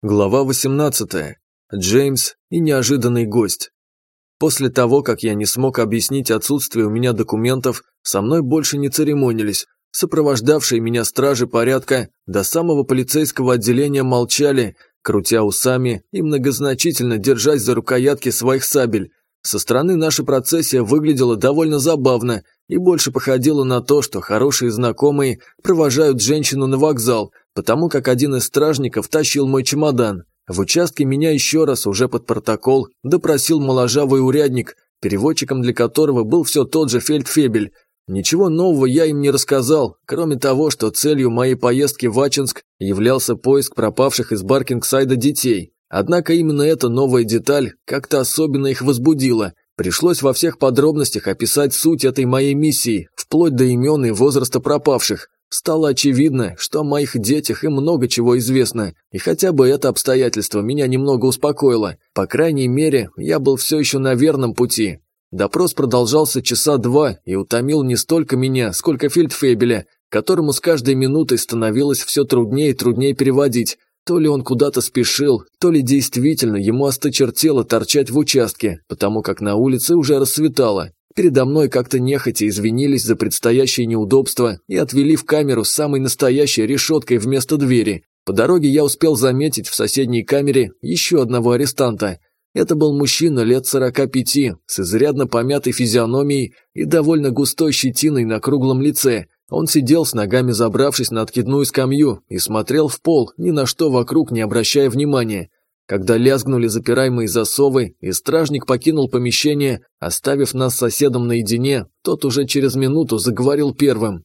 Глава 18. Джеймс и неожиданный гость. После того, как я не смог объяснить отсутствие у меня документов, со мной больше не церемонились. Сопровождавшие меня стражи порядка до самого полицейского отделения молчали, крутя усами и многозначительно держась за рукоятки своих сабель. Со стороны наша процессия выглядела довольно забавно и больше походила на то, что хорошие знакомые провожают женщину на вокзал, потому как один из стражников тащил мой чемодан. В участке меня еще раз, уже под протокол, допросил моложавый урядник, переводчиком для которого был все тот же фельдфебель. Ничего нового я им не рассказал, кроме того, что целью моей поездки в Ачинск являлся поиск пропавших из Баркингсайда детей. Однако именно эта новая деталь как-то особенно их возбудила. Пришлось во всех подробностях описать суть этой моей миссии, вплоть до имен и возраста пропавших. Стало очевидно, что о моих детях им много чего известно, и хотя бы это обстоятельство меня немного успокоило. По крайней мере, я был все еще на верном пути. Допрос продолжался часа два и утомил не столько меня, сколько Фельдфебеля, которому с каждой минутой становилось все труднее и труднее переводить. То ли он куда-то спешил, то ли действительно ему осточертело торчать в участке, потому как на улице уже рассветало. Передо мной как-то нехотя извинились за предстоящее неудобство и отвели в камеру с самой настоящей решеткой вместо двери. По дороге я успел заметить в соседней камере еще одного арестанта. Это был мужчина лет 45, с изрядно помятой физиономией и довольно густой щетиной на круглом лице. Он сидел с ногами забравшись на откидную скамью и смотрел в пол, ни на что вокруг не обращая внимания. Когда лязгнули запираемые засовы, и стражник покинул помещение, оставив нас соседом наедине, тот уже через минуту заговорил первым.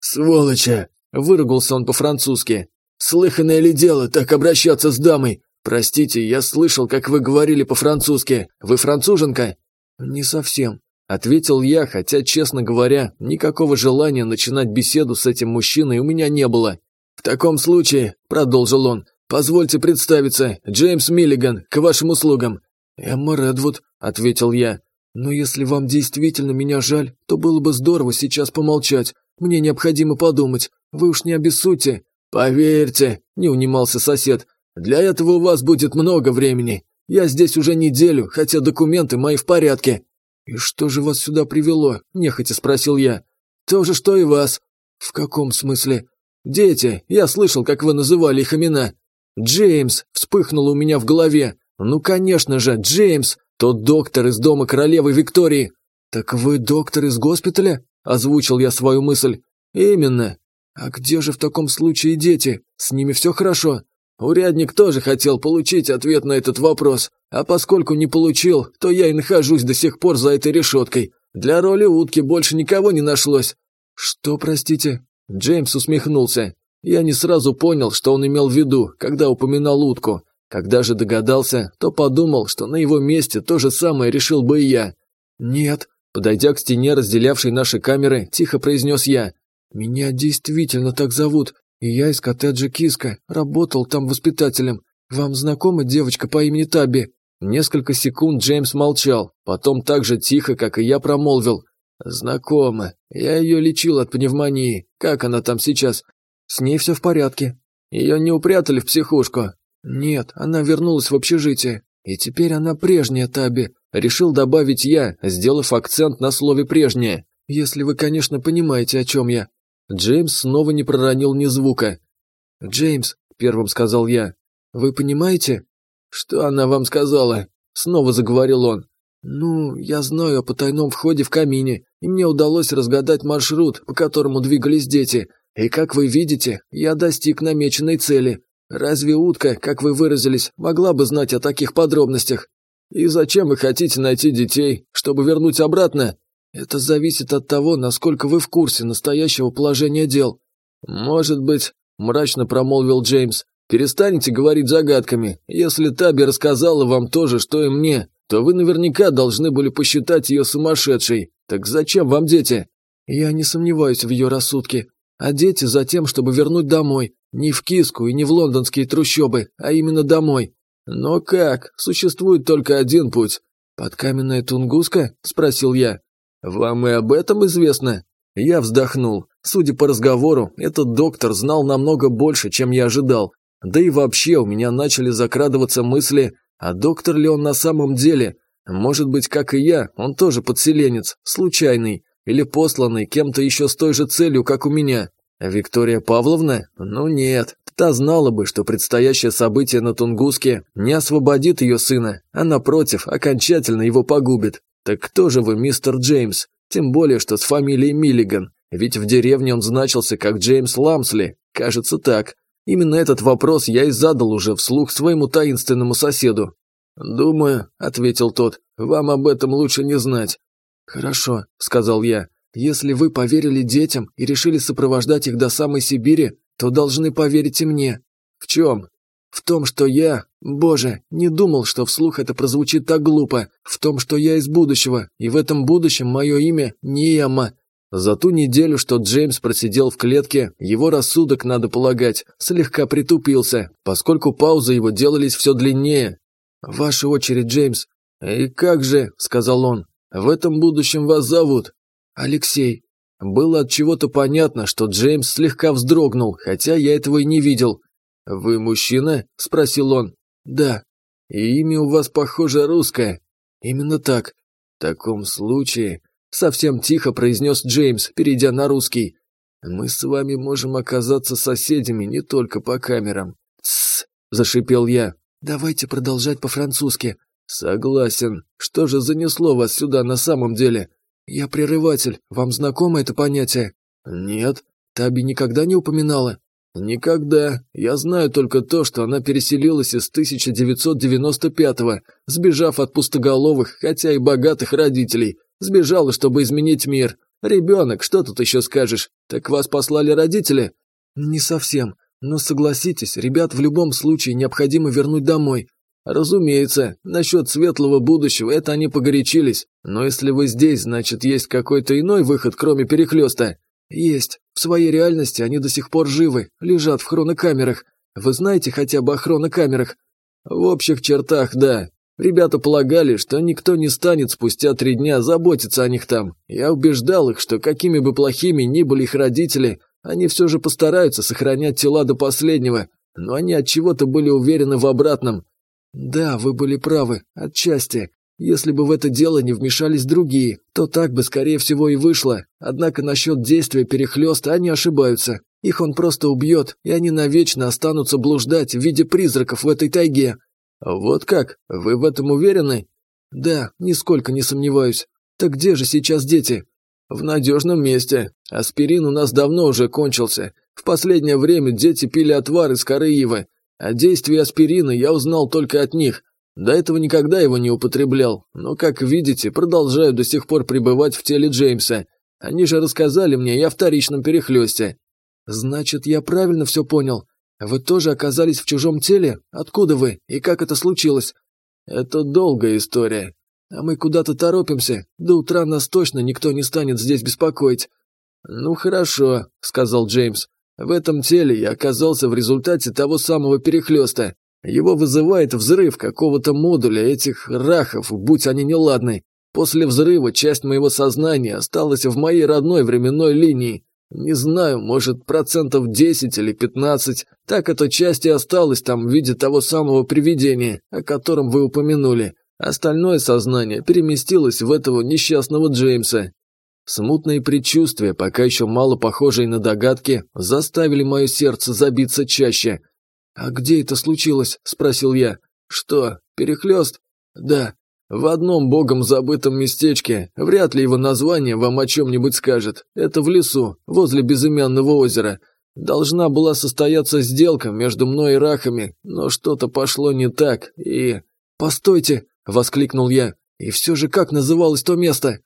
«Сволоча!» – выругался он по-французски. «Слыханное ли дело так обращаться с дамой? Простите, я слышал, как вы говорили по-французски. Вы француженка?» «Не совсем», – ответил я, хотя, честно говоря, никакого желания начинать беседу с этим мужчиной у меня не было. «В таком случае», – продолжил он, «Позвольте представиться, Джеймс Миллиган, к вашим услугам». «Эмма Редвуд», — ответил я. «Но если вам действительно меня жаль, то было бы здорово сейчас помолчать. Мне необходимо подумать. Вы уж не обессудьте». «Поверьте», — не унимался сосед, — «для этого у вас будет много времени. Я здесь уже неделю, хотя документы мои в порядке». «И что же вас сюда привело?» – нехотя спросил я. «То же, что и вас». «В каком смысле?» «Дети, я слышал, как вы называли их имена». «Джеймс!» – вспыхнуло у меня в голове. «Ну, конечно же, Джеймс! Тот доктор из дома королевы Виктории!» «Так вы доктор из госпиталя?» – озвучил я свою мысль. «Именно!» «А где же в таком случае дети? С ними все хорошо?» Урядник тоже хотел получить ответ на этот вопрос, а поскольку не получил, то я и нахожусь до сих пор за этой решеткой. Для роли утки больше никого не нашлось». «Что, простите?» Джеймс усмехнулся. Я не сразу понял, что он имел в виду, когда упоминал утку. Когда же догадался, то подумал, что на его месте то же самое решил бы и я. «Нет», – подойдя к стене, разделявшей наши камеры, тихо произнес я. «Меня действительно так зовут, и я из коттеджа Киска, работал там воспитателем. Вам знакома девочка по имени Таби?» Несколько секунд Джеймс молчал, потом так же тихо, как и я, промолвил. «Знакомо. Я ее лечил от пневмонии. Как она там сейчас?» С ней все в порядке. Ее не упрятали в психушку? Нет, она вернулась в общежитие. И теперь она прежняя Таби. Решил добавить я, сделав акцент на слове «прежняя». Если вы, конечно, понимаете, о чем я. Джеймс снова не проронил ни звука. «Джеймс», — первым сказал я, — «вы понимаете?» «Что она вам сказала?» — снова заговорил он. «Ну, я знаю о потайном входе в камине, и мне удалось разгадать маршрут, по которому двигались дети, и как вы видите, я достиг намеченной цели. Разве утка, как вы выразились, могла бы знать о таких подробностях? И зачем вы хотите найти детей, чтобы вернуть обратно? Это зависит от того, насколько вы в курсе настоящего положения дел. Может быть, мрачно промолвил Джеймс, перестанете говорить загадками. Если Таби рассказала вам то же, что и мне, то вы наверняка должны были посчитать ее сумасшедшей. Так зачем вам дети? Я не сомневаюсь в ее рассудке, а дети за тем, чтобы вернуть домой. Не в Киску и не в лондонские трущобы, а именно домой. Но как? Существует только один путь. «Подкаменная Тунгуска?» – спросил я. «Вам и об этом известно?» Я вздохнул. Судя по разговору, этот доктор знал намного больше, чем я ожидал. Да и вообще у меня начали закрадываться мысли, а доктор ли он на самом деле? Может быть, как и я, он тоже подселенец, случайный, или посланный кем-то еще с той же целью, как у меня. Виктория Павловна? Ну нет, та знала бы, что предстоящее событие на Тунгуске не освободит ее сына, а напротив, окончательно его погубит. Так кто же вы, мистер Джеймс? Тем более, что с фамилией Миллиган. Ведь в деревне он значился как Джеймс Ламсли. Кажется так. Именно этот вопрос я и задал уже вслух своему таинственному соседу. «Думаю», — ответил тот, — «вам об этом лучше не знать». «Хорошо», — сказал я. «Если вы поверили детям и решили сопровождать их до самой Сибири, то должны поверить и мне». «В чем?» «В том, что я... Боже, не думал, что вслух это прозвучит так глупо. В том, что я из будущего, и в этом будущем мое имя Ниема. За ту неделю, что Джеймс просидел в клетке, его рассудок, надо полагать, слегка притупился, поскольку паузы его делались все длиннее. «Ваша очередь, Джеймс». «И как же», — сказал он, — «в этом будущем вас зовут?» «Алексей». Было от чего-то понятно, что Джеймс слегка вздрогнул, хотя я этого и не видел. «Вы мужчина?» – спросил он. «Да». «И имя у вас, похоже, русское?» «Именно так». «В таком случае...» Совсем тихо произнес Джеймс, перейдя на русский. «Мы с вами можем оказаться соседями не только по камерам». «Тссс!» – зашипел я. «Давайте продолжать по-французски». «Согласен. Что же занесло вас сюда на самом деле?» «Я прерыватель. Вам знакомо это понятие?» «Нет». «Таби никогда не упоминала?» «Никогда. Я знаю только то, что она переселилась из 1995-го, сбежав от пустоголовых, хотя и богатых родителей. Сбежала, чтобы изменить мир. Ребенок, что тут еще скажешь? Так вас послали родители? Не совсем. Но согласитесь, ребят в любом случае необходимо вернуть домой. Разумеется, насчет светлого будущего это они погорячились. Но если вы здесь, значит есть какой-то иной выход, кроме перехлеста. Есть. В своей реальности они до сих пор живы, лежат в хронокамерах. Вы знаете хотя бы о хронокамерах? В общих чертах, да. Ребята полагали, что никто не станет спустя три дня заботиться о них там. Я убеждал их, что какими бы плохими ни были их родители, они все же постараются сохранять тела до последнего, но они от чего-то были уверены в обратном. Да, вы были правы, отчасти. Если бы в это дело не вмешались другие, то так бы, скорее всего, и вышло. Однако насчет действия перехлеста они ошибаются. Их он просто убьет, и они навечно останутся блуждать в виде призраков в этой тайге. «Вот как? Вы в этом уверены?» «Да, нисколько не сомневаюсь. Так где же сейчас дети?» «В надежном месте. Аспирин у нас давно уже кончился. В последнее время дети пили отвар из коры ивы. О действии аспирина я узнал только от них. До этого никогда его не употреблял, но, как видите, продолжаю до сих пор пребывать в теле Джеймса. Они же рассказали мне и о вторичном перехлесте». «Значит, я правильно все понял. Вы тоже оказались в чужом теле? Откуда вы? И как это случилось? Это долгая история. А мы куда-то торопимся. До утра нас точно никто не станет здесь беспокоить. Ну хорошо, сказал Джеймс. В этом теле я оказался в результате того самого перехлеста. Его вызывает взрыв какого-то модуля этих рахов, будь они неладны. После взрыва часть моего сознания осталась в моей родной временной линии. Не знаю, может, процентов 10 или 15. Так эта часть и осталась там в виде того самого привидения, о котором вы упомянули. Остальное сознание переместилось в этого несчастного Джеймса. Смутные предчувствия, пока еще мало похожие на догадки, заставили мое сердце забиться чаще. «А где это случилось?» – спросил я. «Что, перехлёст?» «Да, в одном богом забытом местечке, вряд ли его название вам о чем-нибудь скажет. Это в лесу, возле безымянного озера. Должна была состояться сделка между мной и рахами, но что-то пошло не так, и... «Постойте!» – воскликнул я. «И все же как называлось то место?»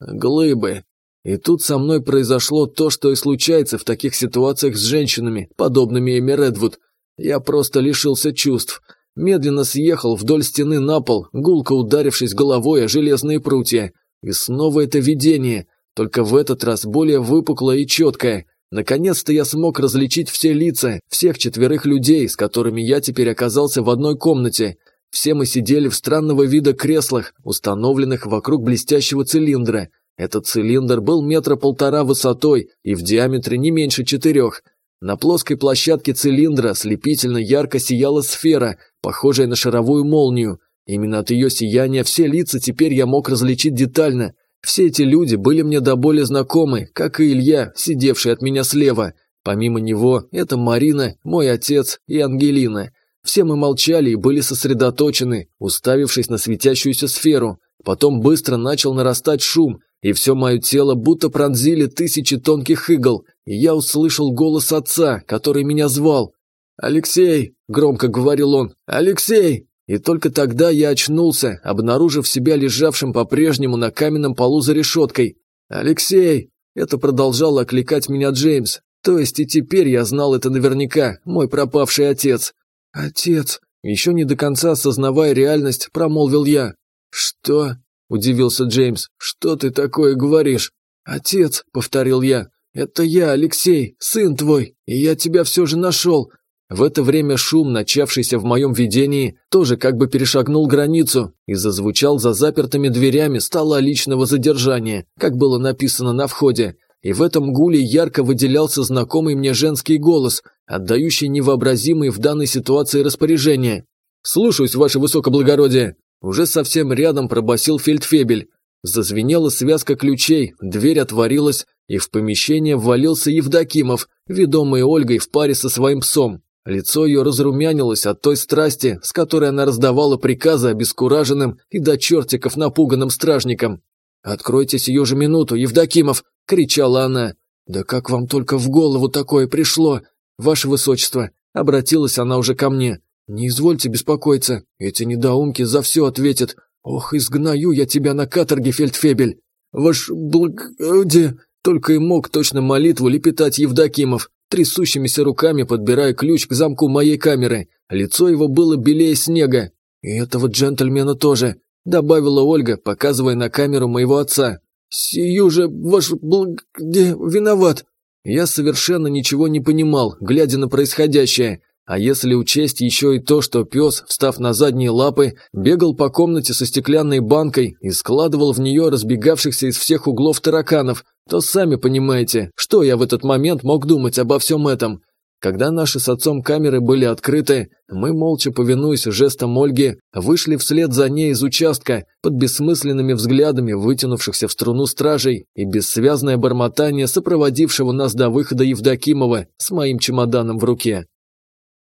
«Глыбы». И тут со мной произошло то, что и случается в таких ситуациях с женщинами, подобными Эми Редвуд. Я просто лишился чувств – медленно съехал вдоль стены на пол, гулко ударившись головой о железные прутья. И снова это видение, только в этот раз более выпуклое и четкое. Наконец-то я смог различить все лица, всех четверых людей, с которыми я теперь оказался в одной комнате. Все мы сидели в странного вида креслах, установленных вокруг блестящего цилиндра. Этот цилиндр был метра полтора высотой и в диаметре не меньше четырех. На плоской площадке цилиндра слепительно ярко сияла сфера, похожая на шаровую молнию. Именно от ее сияния все лица теперь я мог различить детально. Все эти люди были мне до боли знакомы, как и Илья, сидевший от меня слева. Помимо него, это Марина, мой отец и Ангелина. Все мы молчали и были сосредоточены, уставившись на светящуюся сферу. Потом быстро начал нарастать шум, и все мое тело будто пронзили тысячи тонких игл, и я услышал голос отца, который меня звал. «Алексей!» – громко говорил он. «Алексей!» И только тогда я очнулся, обнаружив себя лежавшим по-прежнему на каменном полу за решеткой. «Алексей!» – это продолжал окликать меня Джеймс. То есть и теперь я знал это наверняка, мой пропавший отец. «Отец!» – еще не до конца осознавая реальность, промолвил я. «Что?» – удивился Джеймс. «Что ты такое говоришь?» «Отец», – повторил я. «Это я, Алексей, сын твой, и я тебя все же нашел». В это время шум, начавшийся в моем видении, тоже как бы перешагнул границу и зазвучал за запертыми дверями стола личного задержания, как было написано на входе. И в этом гуле ярко выделялся знакомый мне женский голос, отдающий невообразимые в данной ситуации распоряжения. «Слушаюсь, ваше высокоблагородие!» Уже совсем рядом пробасил фельдфебель. Зазвенела связка ключей, дверь отворилась, и в помещение ввалился Евдокимов, ведомый Ольгой в паре со своим псом. Лицо ее разрумянилось от той страсти, с которой она раздавала приказы обескураженным и до чертиков напуганным стражникам. «Откройте сию же минуту, Евдокимов!» – кричала она. «Да как вам только в голову такое пришло? Ваше Высочество!» – обратилась она уже ко мне. «Не извольте беспокоиться, эти недоумки за все ответят. Ох, изгнаю я тебя на каторге, фельдфебель!» «Ваш благоди...» Только и мог точно молитву лепетать Евдокимов, трясущимися руками подбирая ключ к замку моей камеры. Лицо его было белее снега. «И этого джентльмена тоже», — добавила Ольга, показывая на камеру моего отца. «Сию же, ваш благоди... виноват!» Я совершенно ничего не понимал, глядя на происходящее. А если учесть еще и то, что пес, встав на задние лапы, бегал по комнате со стеклянной банкой и складывал в нее разбегавшихся из всех углов тараканов, то сами понимаете, что я в этот момент мог думать обо всем этом. Когда наши с отцом камеры были открыты, мы, молча повинуясь жестам Ольги, вышли вслед за ней из участка под бессмысленными взглядами вытянувшихся в струну стражей и бессвязное бормотание сопроводившего нас до выхода Евдокимова с моим чемоданом в руке.